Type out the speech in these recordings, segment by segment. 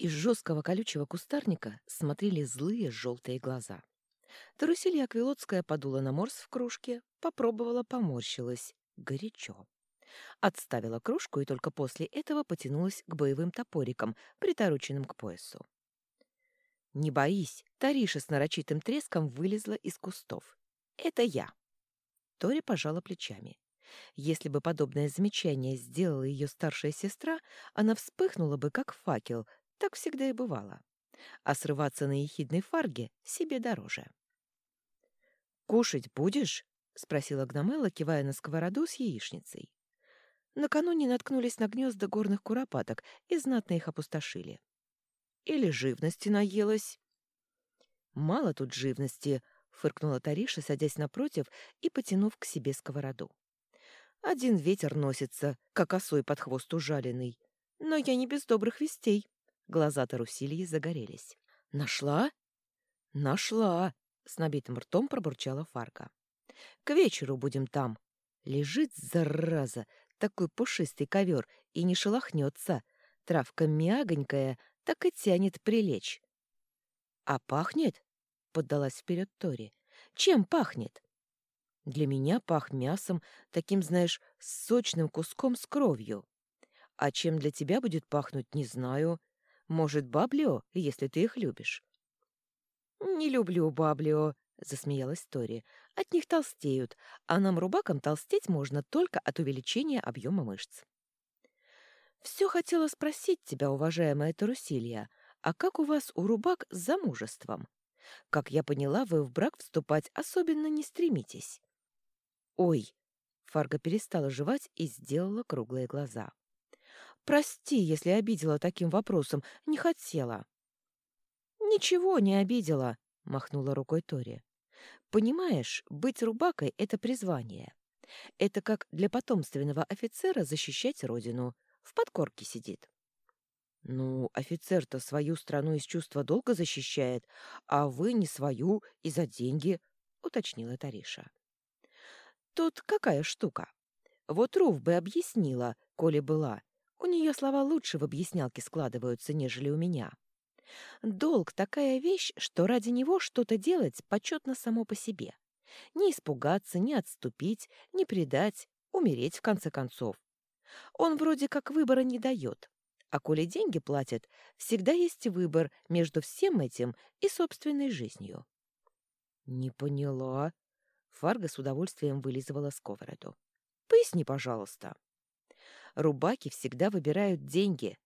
Из жесткого колючего кустарника смотрели злые желтые глаза. Тарусилья Аквилотская подула на морс в кружке, попробовала, поморщилась. Горячо. Отставила кружку и только после этого потянулась к боевым топорикам, притороченным к поясу. «Не боись!» — Тариша с нарочитым треском вылезла из кустов. «Это я!» Тори пожала плечами. Если бы подобное замечание сделала ее старшая сестра, она вспыхнула бы, как факел, так всегда и бывало. А срываться на ехидной фарге себе дороже. «Кушать будешь?» — спросила Гномела, кивая на сковороду с яичницей. Накануне наткнулись на гнезда горных куропаток и знатно их опустошили. Или живности наелась. «Мало тут живности», — фыркнула Тариша, садясь напротив и потянув к себе сковороду. «Один ветер носится, как осой под хвост ужаленный. Но я не без добрых вестей». Глаза Тарусилии загорелись. «Нашла?» «Нашла!» — с набитым ртом пробурчала Фарка. «К вечеру будем там. Лежит, зараза, такой пушистый ковер и не шелохнется. Травка мягонькая, так и тянет прилечь». «А пахнет?» — поддалась вперед Тори. «Чем пахнет?» «Для меня пах мясом, таким, знаешь, сочным куском с кровью. А чем для тебя будет пахнуть, не знаю. Может, баблио, если ты их любишь?» «Не люблю баблио», — засмеялась Тори. «От них толстеют, а нам, рубакам, толстеть можно только от увеличения объема мышц». «Все хотела спросить тебя, уважаемая Тарусилья, а как у вас у рубак с замужеством? Как я поняла, вы в брак вступать особенно не стремитесь». «Ой!» — Фарга перестала жевать и сделала круглые глаза. Прости, если обидела таким вопросом. Не хотела. Ничего не обидела, махнула рукой Тори. Понимаешь, быть рубакой — это призвание. Это как для потомственного офицера защищать родину. В подкорке сидит. Ну, офицер-то свою страну из чувства долга защищает, а вы не свою и за деньги, уточнила Тариша. Тут какая штука? Вот Руф бы объяснила, коли была, у нее слова лучше в объяснялке складываются, нежели у меня. Долг — такая вещь, что ради него что-то делать почетно само по себе. Не испугаться, не отступить, не предать, умереть в конце концов. Он вроде как выбора не дает. А коли деньги платят, всегда есть выбор между всем этим и собственной жизнью. «Не поняла». Фарго с удовольствием вылизывала сковороду. «Поясни, пожалуйста». Рубаки всегда выбирают деньги.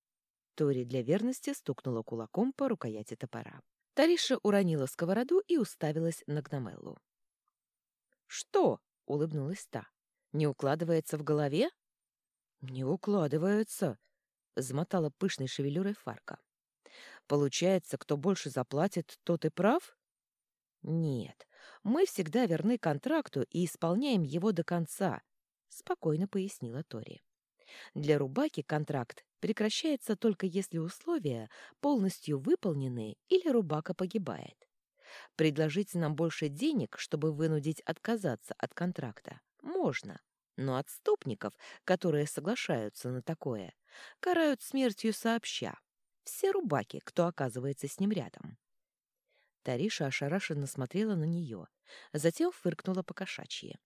Тори для верности стукнула кулаком по рукояти топора. Тариша уронила сковороду и уставилась на Гномеллу. «Что?» — улыбнулась та. «Не укладывается в голове?» «Не укладывается», — замотала пышной шевелюрой Фарка. «Получается, кто больше заплатит, тот и прав?» «Нет, мы всегда верны контракту и исполняем его до конца», — спокойно пояснила Тори. Для рубаки контракт прекращается только если условия полностью выполнены или рубака погибает. Предложить нам больше денег, чтобы вынудить отказаться от контракта, можно, но отступников, которые соглашаются на такое, карают смертью сообща. Все рубаки, кто оказывается с ним рядом. Тариша ошарашенно смотрела на нее, затем фыркнула по кошачьи.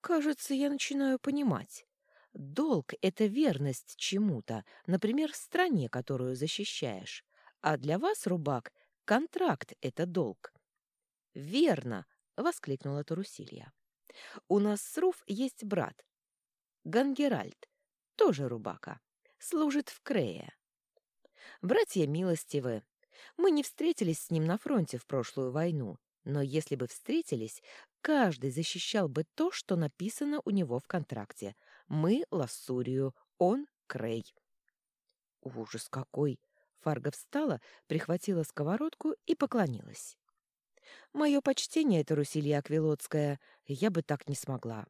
«Кажется, я начинаю понимать. Долг — это верность чему-то, например, стране, которую защищаешь. А для вас, рубак, контракт — это долг. «Верно!» — воскликнула Тарусилья. «У нас с Руф есть брат. Гангеральд, тоже рубака, служит в Крее. Братья милостивы. Мы не встретились с ним на фронте в прошлую войну, но если бы встретились, каждый защищал бы то, что написано у него в контракте — мы — Лассурию, он — Крей. Ужас какой! Фарга встала, прихватила сковородку и поклонилась. «Мое почтение, это Русилья Аквилотская, я бы так не смогла».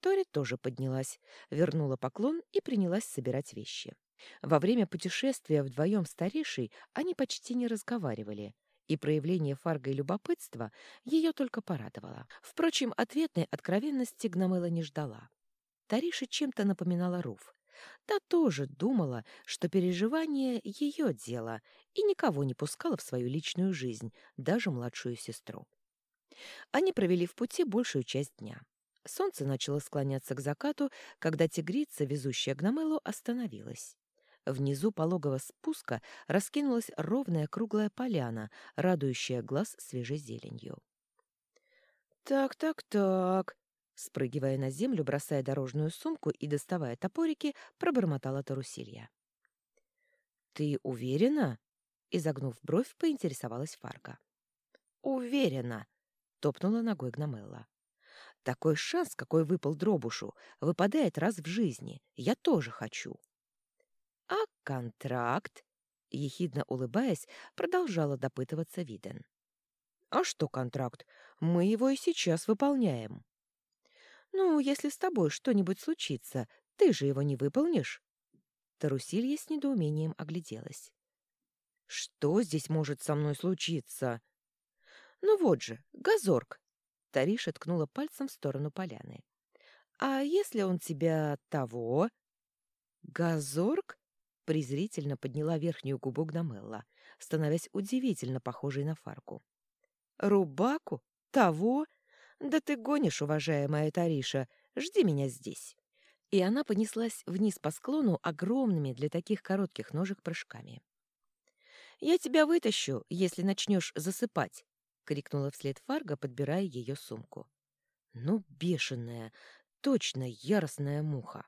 Тори тоже поднялась, вернула поклон и принялась собирать вещи. Во время путешествия вдвоем старейшей они почти не разговаривали, и проявление Фаргой любопытства ее только порадовало. Впрочем, ответной откровенности Гномела не ждала. Тариша чем-то напоминала Руф. Та тоже думала, что переживание — ее дело, и никого не пускала в свою личную жизнь, даже младшую сестру. Они провели в пути большую часть дня. Солнце начало склоняться к закату, когда тигрица, везущая Гномелу, остановилась. Внизу пологого спуска раскинулась ровная круглая поляна, радующая глаз свежей зеленью. «Так, так, так», Спрыгивая на землю, бросая дорожную сумку и доставая топорики, пробормотала Тарусилья. «Ты уверена?» — изогнув бровь, поинтересовалась Фарка. «Уверена!» — топнула ногой Гномелла. «Такой шанс, какой выпал Дробушу, выпадает раз в жизни. Я тоже хочу». «А контракт?» — ехидно улыбаясь, продолжала допытываться Виден. «А что контракт? Мы его и сейчас выполняем». «Ну, если с тобой что-нибудь случится, ты же его не выполнишь?» Тарусилья с недоумением огляделась. «Что здесь может со мной случиться?» «Ну вот же, Газорг!» Тариша ткнула пальцем в сторону поляны. «А если он тебя того?» «Газорг?» Презрительно подняла верхнюю губу Гномелла, становясь удивительно похожей на Фарку. «Рубаку? Того? «Да ты гонишь, уважаемая Тариша, жди меня здесь». И она понеслась вниз по склону огромными для таких коротких ножек прыжками. «Я тебя вытащу, если начнешь засыпать», — крикнула вслед Фарго, подбирая ее сумку. «Ну, бешеная, точно яростная муха».